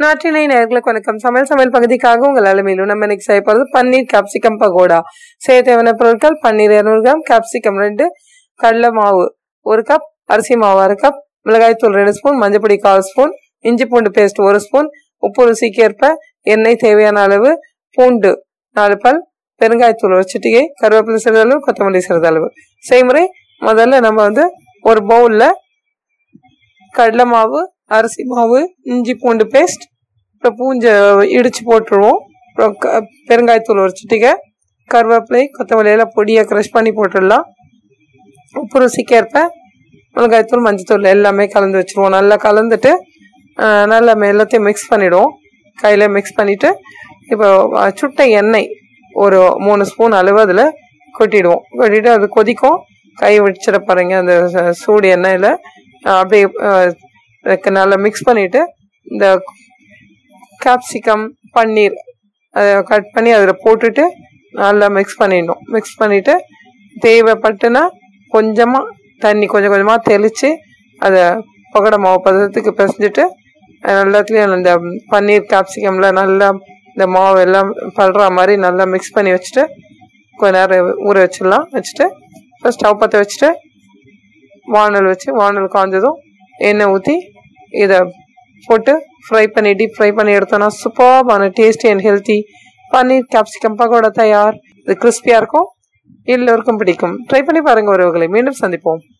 நாட்டினை நேர்களுக்கு வணக்கம். சமையல் சமையல் பகுதிக்காக உங்கள் அலுமையிலும் நம்ம இன்னைக்கு செய்ய போகிறது பன்னீர் கேப்சிகம் பகோடா. செய்ய தேவையான பொருட்கள் பன்னீர் இரநூறு கிராம் கேப்சிகம் ரெண்டு கடலை மாவு ஒரு கப் அரிசி மாவு அரை கப் மிளகாய்த்தூள் ரெண்டு ஸ்பூன் மஞ்சப்பொடி கால் ஸ்பூன் இஞ்சி பூண்டு பேஸ்ட் ஒரு ஸ்பூன் உப்பு ருசிக்கு ஏற்ப எண்ணெய் தேவையான அளவு பூண்டு நாலு பல் பெருங்காயத்தூள் ஒரு சிட்டிகை கருவேப்பிலை சிறிதளவு கொத்தமல்லி சிறிதளவு செய்முறை முதல்ல நம்ம வந்து ஒரு பவுலில் கடலை மாவு அரிசி மாவு இஞ்சி பூண்டு பேஸ்ட் அப்புறம் பூஞ்சை இடித்து போட்டுருவோம். அப்புறம் க பெருங்காயத்தூள் ஒரு சிட்டிகை கருவேப்பிலை கொத்தமல்லி எல்லாம் பொடியாக க்ரஷ் பண்ணி போட்டுடலாம். உப்பு ருசிக்கேற்ப மிளகாய்த்தூள் மஞ்சத்தூள் எல்லாமே கலந்து வச்சுருவோம். நல்லா கலந்துட்டு நல்லா எல்லாத்தையும் மிக்ஸ் பண்ணிவிடுவோம் கையில் மிக்ஸ் பண்ணிவிட்டு இப்போ சுட்ட எண்ணெய் ஒரு மூணு ஸ்பூன் அளவு அதில் கொட்டிடுவோம். கொட்டிட்டு அது கொதிக்கும். கை வச்சிட பாருங்க அந்த ச- சூடு எண்ணெயில். அப்படியே நல்லா மிக்ஸ் பண்ணிவிட்டு இந்த கேப்சிகம் பன்னீர் அதை கட் பண்ணி அதில் போட்டுட்டு நல்லா மிக்ஸ் பண்ணிடணும். மிக்ஸ் பண்ணிவிட்டு தேவைப்பட்டுனா கொஞ்சமாக தண்ணி கொஞ்சம் கொஞ்சமாக தெளித்து அதை பகடை மாவு பதத்துக்கு பிசைஞ்சிட்டு எல்லாத்துலேயும் இந்த பன்னீர் கேப்சிகமில் நல்லா இந்த மாவு எல்லாம் படுற மாதிரி நல்லா மிக்ஸ் பண்ணி வச்சுட்டு கொஞ்ச நேரம் ஊற வச்சிடலாம். வச்சுட்டு ஸ்டவ் பற்ற வச்சுட்டு வானல் வச்சு வானல் காய்ஞ்சதும் எண்ணெய் ஊற்றி இதை போட்டு ஃப்ரை பண்ணி டீப் ஃப்ரை பண்ணி எடுத்தோன்னா சூப்பர்பான tasty and healthy paneer capsicum pakoda தயார். இது கிறிஸ்பியாக இருக்கும் எல்லோருக்கும் பிடிக்கும். ட்ரை பண்ணி பாருங்கள் உறவுகளை. மீண்டும் சந்திப்போம்.